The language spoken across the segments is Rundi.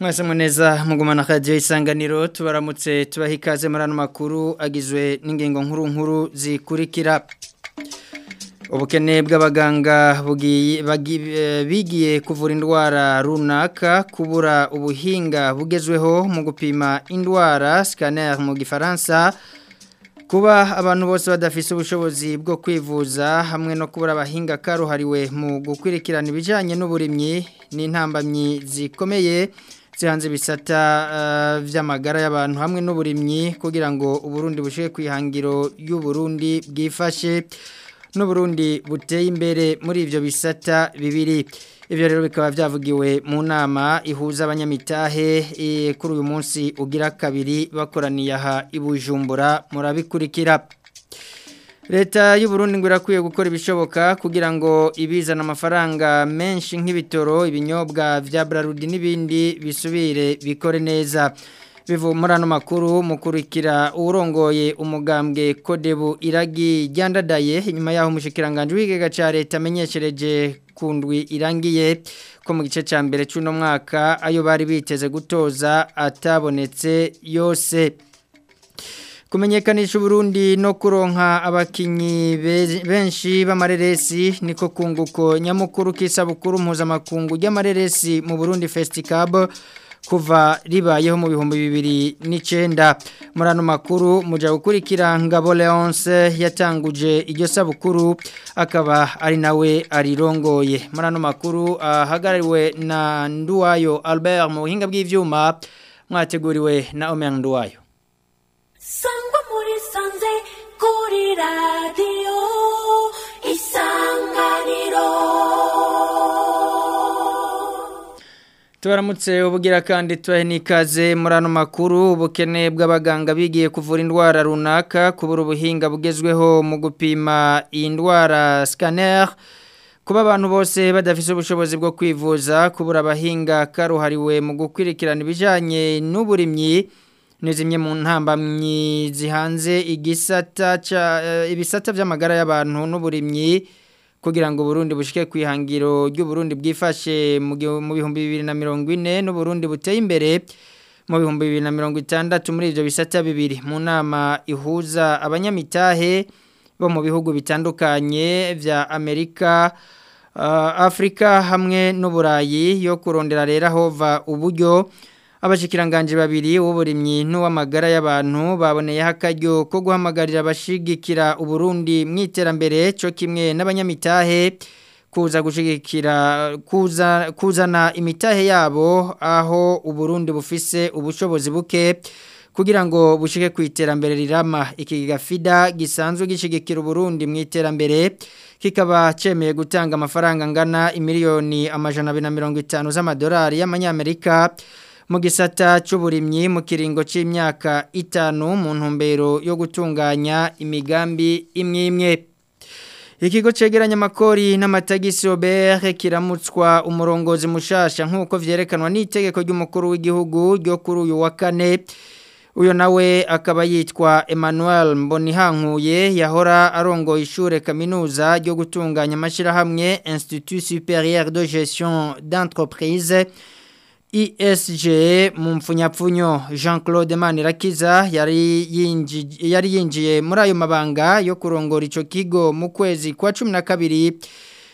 mwese mweneza mugumana akazi isanganiro tubaramutse tubaha ikaze muri makuru agizwe n’ingengo nkuru nkuru zikurikira ubukene bw'abaganga eh, bigiye kuvura indwara runaka kubura ubuhinga bugezweho mu gupima indwara scanner mu gifaransa kuba abantu bose badafite ubushobozi bwo kwivuza hamwe no kubura abahinga karuhariwe mu gukurikirana ibijyanye n'uburimyi n'intambamyi zikomeye byanze bisata by'amagara eh, y'abantu hamwe n'uburimyi kugira ngo uburundi bushyire ku ihangiro y'uburundi bwifashe n'uburundi buteye imbere muri ibyo bisata bibiri ibyo rero bikaba byavugiwe mu nama ihuza abanyamitahe eh, kuri uyu munsi ugira kabiri bakoraniye aha ibujumbura murabikurikira leta y'uburundi ngo irakwiye gukora ibishoboka kugira ngo ibizana amafaranga menshi nk'ibitoro ibinyobwa vya burarudi n'ibindi bisubire bikore neza bivumura ano makuru mukurikira urongoye umugambwe kodebu iragi ryandadaye inyuma yaho umushikiranganje w'ikigega cya leta amenyeshereje ku ndwi irangiye ko mu gice cya mbere cy'uno mwaka ayo bari biteze gutoza atabonetse yose kumenyekanisha Burundi no kuronka abakinyi benshi b'amareresi niko kunguko nyamukuru kisabukuru mpuzamakungu y'amareresi mu Burundi festival kuva ribayeho mu bihumbi bibiri n'icyenda muri ano makuru mujya gukurikira ngabo leonce yatanguje iryo sabukuru akaba ari nawe arirongoye muri ano makuru ahagarariwe na nduwayo albert mu buhinga bw'ibyuma mwateguriwe na omen nduwayo tubaramutse ubugira kandi tubahe n'ikaze muri ano makuru ubukene bw'abaganga bigiye kuvura indwara runaka kubura ubuhinga bugezweho mu gupima indwara scanner. kuba abantu bose badafite ubushobozi bwo kwivuza kubura abahinga karuhariwe mu gukurikirana ibijyanye n'uburimyi ni mu ntambamyi zihanze igisata eh, ibisata by'amagara y'abantu n'uburimyi kugira ngo Burundi bushike ku ihangiro ry'Uburundi bwifashe mu bihumbi 2040 Burundi buteye imbere mu bihumbi 2060 muri ibyo bisata bibiri mu nama ihuza abanyamitahe bo mu bihugu bitandukanye vya Amerika uh, Afrika hamwe Burayi yo kurondera rero hova uburyo abashyikiranganji babiri w'uburimyi n'uw'amagara y'abantu baboneye akaryo ko guhamagarira abashigikira uburundi mu iterambere cyo kimwe n'abanyamitahe kuza gushigikira kuza kuzana imitahe yabo aho uburundi bufise ubushobozi buke kugira ngo bushike ku iterambere rirama ikigiga FIDA gisanzwe gishigikira uburundi mu iterambere kikaba cemeye gutanga amafaranga angana imiliyoni amajana 250 z'amadolari y'amanyamerika mu gisata cy'uburimyi mu kiringo cy'imyaka itanu mu ntumbero yo gutunganya imigambi imwe imwe ikigo cegeranya amakori n'amatagisi obere kiramutswa umurongozi mushasha nk'uko vyerekanwa n'itegeko ry'umukuru w'igihugu ryo kuri uyu wa kane uyo nawe akaba yitwa Emmanuel Mbonihankuye yahora arongo ishure kaminuza ryo gutunganya amashirahamwe Institut Supérieur de Gestion d'Entreprise ESG mu mpfunyapfunyo Jean Claude Manirakiza yari yinjiye yari yinjiye muri ayo mabanga yo kurongora ico kigo mu kwezi kwa 12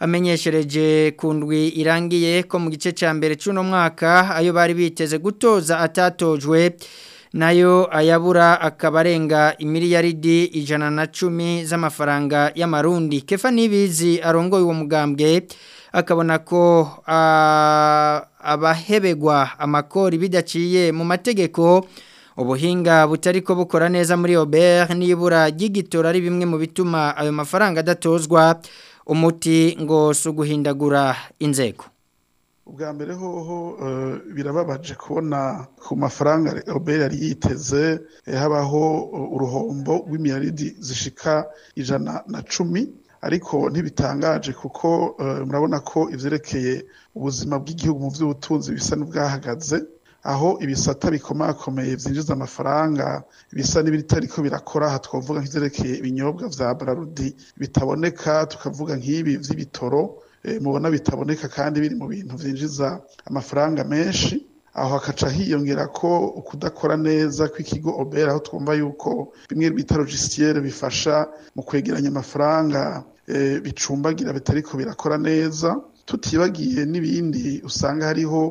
amenyeshereje ku ndwi irangiye ko mu gice cya mbere cy'uno mwaka ayo bari biteze gutoza atatojwe nayo ayabura akabarenga arenga imiliyaridi ijana na cumi z'amafaranga y'amarundi kefa n'ibizi arongoye uwo mugambwe akabona ko abahebegwa amakori bidaciye mu mategeko ubuhinga butari ko bukora neza muri oberi n'ibura ry'igitora ari bimwe mu bituma ayo mafaranga adatozwa umuti ngo si uguhindagura inzego ubwa mbere hoho eh, birababaje kubona ku mafaranga robert yari yiteze eh, habaho eh, uruhombo rw'imiyaridi zishika ijana na cumi ariko ntibitangaje kuko murabona ko ibyerekeye ubuzima bw'igihugu mu by'ubutunzi bisa n'ubwahagaze aho ibisata bikomakomeye byinjiza amafaranga bisa n'ibitariko birakora aha twavuga nk'ibyerekeye ibinyobwa bya Barudi bitaboneka tukavuga nk'ibi by'ibitoro Eh, mubona bitaboneka kandi biri mu bintu byinjiza amafaranga menshi aho hakaca hiyongera ko kudakora neza kw'ikigo obera aho twumva yuko bimwe bita logisitiyeri bifasha mu kwegeranya amafaranga eh, bicumbagira bitariko birakora neza tutibagiye n'ibindi usanga hariho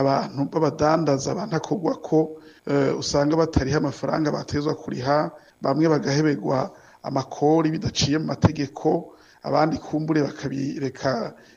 abantu b'abadandaza banakorwa ko eh, usanga batariha amafaranga batezwa kuriha bamwe bagahebegwa amakori bidaciye mu mategeko abandi kumbure bakabireka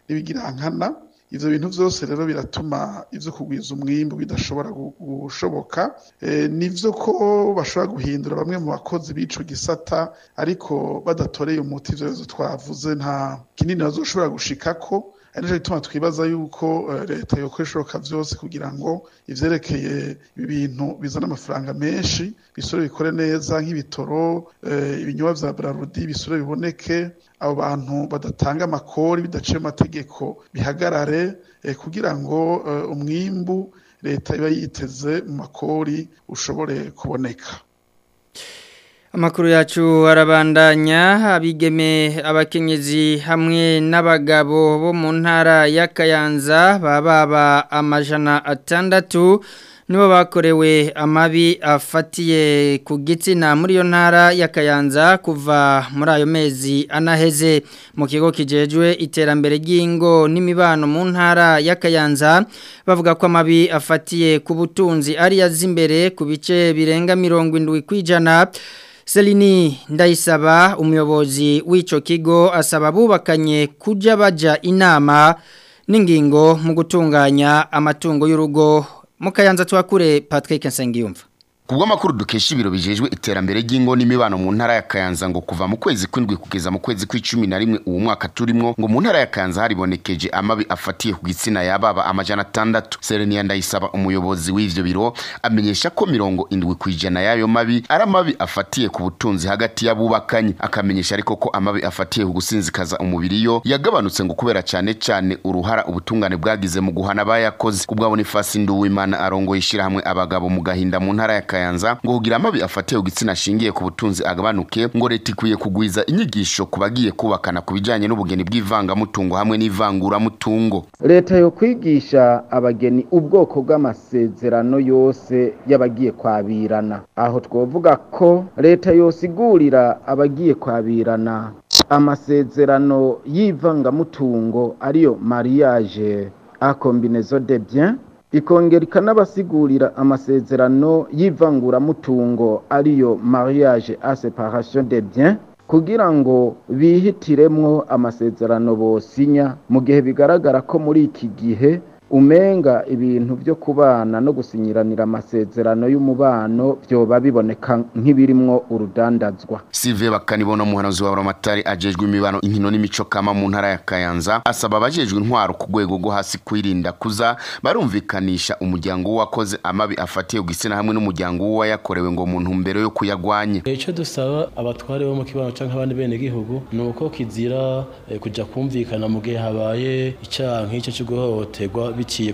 n'ibigirankana ibyo bintu byose rero biratuma ibyo kugwiza umwimbu bidashobora gushoboka ni e, nibyo ko bashobora guhindura bamwe mu bakozi b'ico gisata ariko badatoreye umuti ibyo twavuze nta kinini gushika ko ari rero twibaza yuko eh, leta yokora ibishoboka byose kugira ngo ibyerekeye ibintu bizana amafaranga menshi bisore bikore neza nk'ibitoro eh, ibinyobwa bya burarudi bisore biboneke abo bantu badatanga amakori bidaciye amategeko bihagarare eh, kugira ngo umwimbu leta iba yiteze mu makori ushobore kuboneka amakuru yacu arabandanya abigeme abakenyezi hamwe n'abagabo bo mu ntara y'akayanza baba amajana atandatu nibo bakorewe amabi afatiye ku gitsina muri iyo ntara y'akayanza kuva muri ayo mezi anaheze mu kigo kijejwe iterambere ry'ingo n'imibano mu ntara y'akayanza bavuga ko amabi afatiye ku butunzi ariya z'imbere ku bice birenga mirongo indwi kwijana. Selini ndayisaba umuyobozi w'icyo kigo asaba abubakanye kujya bajya inama n'ingingo mu gutunganya amatungo y'urugo mu kayanza twakure Patrick Nsengiyumva bw'amakuru dukesha ibiro bijejwe iterambere ry'ingo n'imibano mu ntara ya Kayanza ngo kuva mu kwezi kw'indwi kugeza mu kwezi kw'icumi na rimwe uwo mwaka turimo ngo mu ntara ya Kayanza haribonekeje amabi afatiye ku gitsina yababa amajana atandatu Serenia Ndayisaba umuyobozi w'ivyo biro amenyesha ko mirongo indwi kw'ijana y'ayo mabi ari amabi afatiye ku butunzi hagati y'abubakanye akamenyesha ariko ko amabi afatiye ku gusinzikaza umubiri yo yagabanutse ngo kubera cane cane uruhara ubutungane bwagize mu guhana bayakoze kubwa Boniface Nduwimana arongoye ishirahamwe abagabo mu gahinda mu ntara ya Kayanza ngo kugira amabi afatiye ku gitsina ashingiye ku butunzi agabanuke ngo leta ikwiye kugwiza inyigisho ku bagiye kubakana ku bijyanye n'ubugeni bw'ivangamutungo hamwe n'ivanguramutungo leta yo kwigisha abageni ubwoko bw'amasezerano yose y'abagiye kwabirana aho twavuga ko leta yose igurira abagiye kwabirana amasezerano y'ivangamutungo ariyo mariage a kombinezo de bien ikongera ikanabasigurira amasezerano y'ivanguramutungo ariyo mariage a separation de bien kugira ngo bihitiremo amasezerano bosinya mu gihe bigaragara ko muri iki gihe umenga ibintu byo kubana no gusinyiranira amasezerano y'umubano byoba biboneka nk'ibirimwo urudandazwa Sylvie Bakanibona umuhanuzi wa Ramatari ajejwe imibano inkino n'imico kama mu ntara ya Kayanza asaba abajejwe intwaro ku rwego rwo hasi kwirinda kuza barumvikanisha umuryango w'uwakoze amabi afatiye ugisina hamwe n'umuryango yakorewe ngo mu ntumbero yo kuyagwanya Icyo dusaba abatware bo mu kibano canke abandi bene gihugu uko kizira eh, kujya kumvikana mu gihe habaye icyaha nk'icyo cyo biciye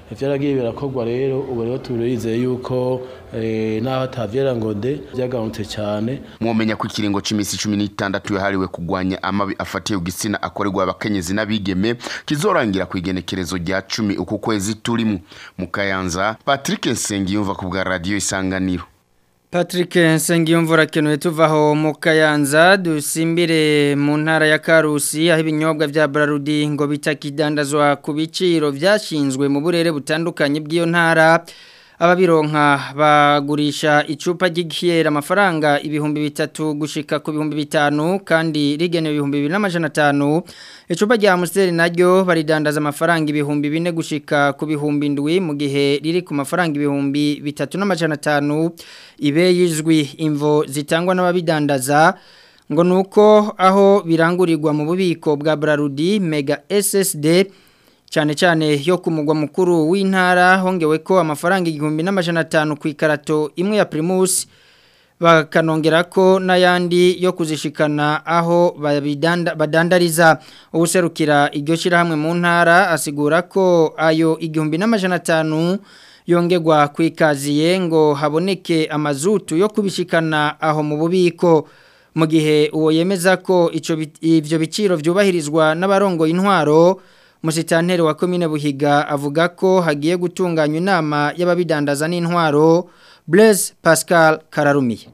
byaragiye birakorwa rero ubu rero turizeye yuko Eh, n'aho atabyera ngo de byagabanutse cyane mwomenya ko ikiringo cy'iminsi cumi n'itandatu yahariwe kurwanya amabi afatiye igitsina akorerwa abakenyezi n'abigeme kizorangira ku igenekerezo rya cumi uku kwezi turimo mu kayanza patrick nsengiyumva ku bwa radiyo isanganiro Patrick Nsengiyumvura kenuye tuvaho mu Kayanza dusimbire mu ntara ya Karusi aho ibinyobwa bya Brarudi ngo bitakidandazwa ku biciro byashinzwe mu burere butandukanye bw'iyo ntara ababironka bagurisha icupa ry'igihera amafaranga ibihumbi bitatu gushika ku bihumbi bitanu kandi rigenewe ibihumbi bibiri n'amajana atanu icupa rya amusiteri naryo baridandaza amafaranga ibihumbi bine gushika ku bihumbi indwi mu gihe riri ku mafaranga ibihumbi bitatu n'amajana atanu ibe yizwi imvo zitangwa n'ababidandaza ngo nuko aho birangurigwa mu bubiko bwa Brarudi mega SSD cyane cyane yo ku mugwa mukuru w'intara hongewe ko amafaranga igihumbi n'amajana atanu ku ikarato imwe ya Primus bakanongera ko n'ayandi yo kuzishikana aho badandariza ubuserukira iryo shyirahamwe mu ntara asigura ko ayo igihumbi n'amajana atanu yongerwa ku ikaziye ngo haboneke amazutu yo kubishikana aho mu bubiko mu gihe uwo yemeza ko ibyo biciro byubahirizwa n'abarongoye intwaro Musitanteri wa komine Buhiga avuga ko hagiye gutunganywa inama y'ababidandaza n'intwaro Blaise Pascal Kararumiye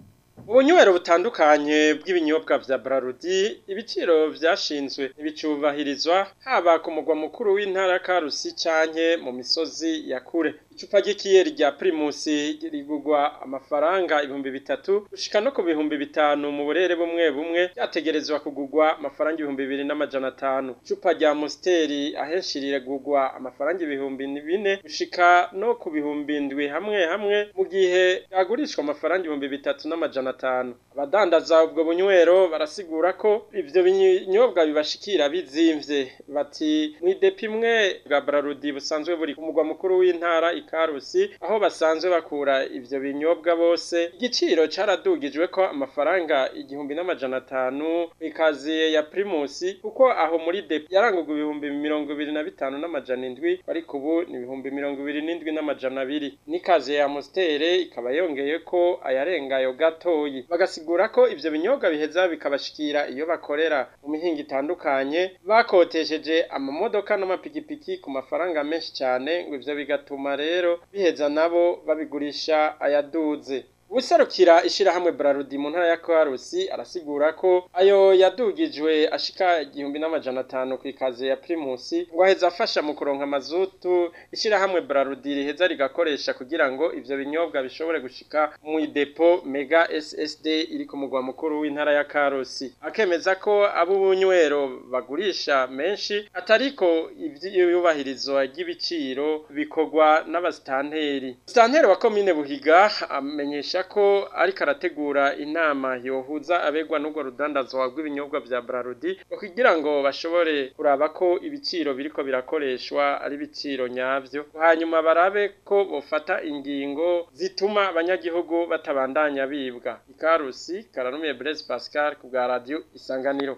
ubunywero butandukanye bw'ibinyobwa bya Brarudi ibiciro byashinzwe ibicubahirizwa haba ku mugwa mukuru w'intara ka Rusi canke mu misozi ya kure icupa ry'ikiyeri rya pirimusi rigugwa amafaranga ibihumbi bitatu gushika no ku bihumbi bitanu mu burere bumwe bumwe ryategerezwa kugugwa amafaranga ibihumbi bibiri n'amajana atanu icupa rya musiteri ahenshi riragugwa amafaranga ibihumbi bine gushika no ku bihumbi ndwi hamwe hamwe mu gihe ryagurishwa amafaranga ibihumbi bitatu n'amajana atanu abadandaza ubwo bunywero barasigura ko ibyo binyobwa bibashikira bizimvye bati mw'idepi imwe bwa brarudi busanzwe buri ku mugwa mukuru w'intara Karusi aho basanzwe bakura ivyo binyobwa bose igiciro caradugijwe ko amafaranga igihumbi n'amajana atanu ikaziye ya Primus kuko aho muri depo yarangurwa ibihumbi mirongo ibiri na bitanu n'amajana indwi ariko ubu ni ibihumbi mirongo ibiri n'indwi n'amajana abiri n'ikaziye ya Amstel ikaba yongeye ko ayarengayo gatoyi bagasigura ko ibyo binyobwa biheza bikabashikira iyo bakorera mu mihinga itandukanye bakotesheje amamodoka n'amapikipiki ku mafaranga menshi cyane ngo ibyo bigatuma rero rero biheza nabo babigurisha ayaduze. uwuserukira ishyirahamwe Brarudi mu ntara ya Karusi arasigura ko ayo yadugijwe ashika igihumbi n'amajana atanu ku ikaze ya Primusi ngo aheza afasha mu kuronka amazutu ishyirahamwe Brarudi riheza rigakoresha kugira ngo ibyo binyobwa bishobore gushika mu depo Mega SSD iri ku mugwa mukuru w'intara ya Karusi akemeza ko abubunywero bagurisha menshi atariko ivyubahirizo ry'ibiciro bikorwa n'abastanteri Stanteri wa komine Buhiga amenyesha amenyesha ko ariko arategura inama yohuza abegwa n’ubwo rudandazwa rw'ibinyobwa bya Braludi kugira ngo bashobore kuraba ko ibiciro biriko birakoreshwa ari ibiciro nyabyo hanyuma barabe ko bofata ingingo zituma abanyagihugu batabandanya bibwa ikarusi kararumiye Brez Pascal ku bwa radio isanganiro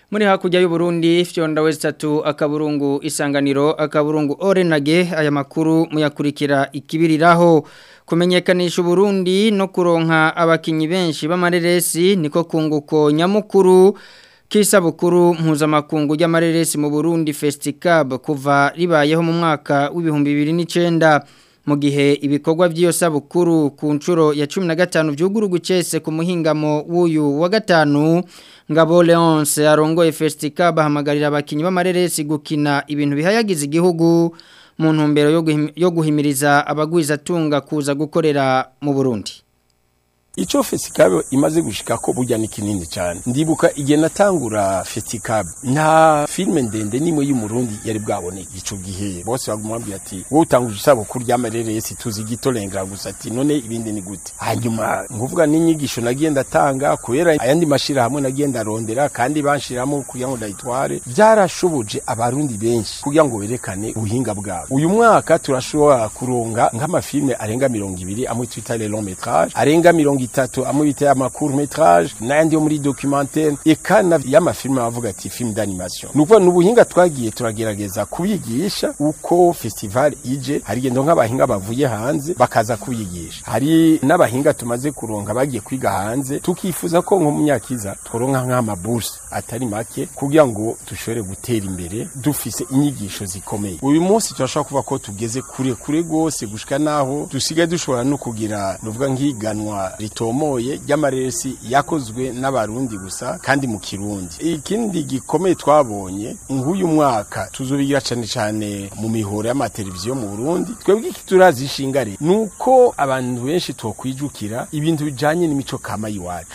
muri hakurya y'uburundi fyonda wese itatu akaburungu isanganiro akaburungu orenage aya makuru muyakurikira ikibiriraho kumenyekanisha u Burundi no kuronka abakinnyi benshi b'amareresi niko kunguko nyamukuru Kisabukuru mpuzamakungu y'amareresi mu Burundi festival kuva ribayeho mu mwaka w'ibihumbi 2009 mu gihe ibikorwa by'iyo sabukuru ku nshuro ya 15 byuguru gucese ku muhingamo w'uyu wa gatanu Ngabo Leonce arongoye Festicab ahamagarira abakinyi b'amareresi gukina ibintu bihayagize igihugu mu ntumbero yo guhimiriza abagwiza tunga kuza gukorera mu Burundi icyo fesikabe imaze gushika ko burya ni kinini cyane ndibuka igihe natangura fesikabe nta filime ndende n'imwe y'umurundi yari bwabone icyo gihe bose bagumwambye ati wowe utanguje isabukuru ry'amareresi tuzi gitorengera gusa ati none ibindi ni gute hanyuma nkuvuga n'inyigisho nagiye ndatanga kubera ayandi mashirahamwe nagiye ndarondera kandi banshiramo kugira ngo ndayitware byarashubuje abarundi benshi kugira ngo berekane ubuhinga bwabo uyu mwaka turashobora kuronga nk'amafilime arenga mirongo ibiri amwe twita le long metrage arenga mirongo itatu amwe bita amakuru metrage nandi yo muri documentaire eka y'amafilime avuga ati film d'animation ni ukuvuga twagiye turagerageza kubigisha uko festival ije hari gendo nk'abahinga bavuye hanze bakaza kubigisha hari n'abahinga tumaze kuronka bagiye kwiga hanze tukifuza ko nko mu myaka iza tworonka nk'amaburse atari make kugira ngo dushobore gutera imbere dufise inyigisho zikomeye uyu munsi turashobora kuvuga ko tugeze kure kure rwose gushika naho dusigaye dushobora no kugira nuvuga nk'iganwa gitomoye ry'amareresi yakozwe n'abarundi gusa kandi mu kirundi ikindi gikomeye twabonye nk'uyu mwaka tuzubigira cyane cyane mu mihoro y'amateleviziyo mu Burundi twebwe kiturazi ishingare nuko abantu benshi twokwijukira ibintu bijyanye n'imico kama yiwacu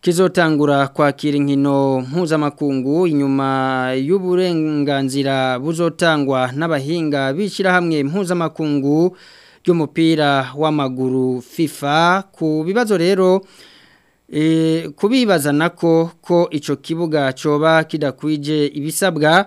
kizotangura kwakira inkino mpuzamakungu inyuma y'uburenganzira buzotangwa n'abahinga bishyirahamwe mpuzamakungu ry'umupira w'amaguru FIFA ku bibazo rero e, kubibazana ko ko icyo kibuga cyoba kidakwije ibisabwa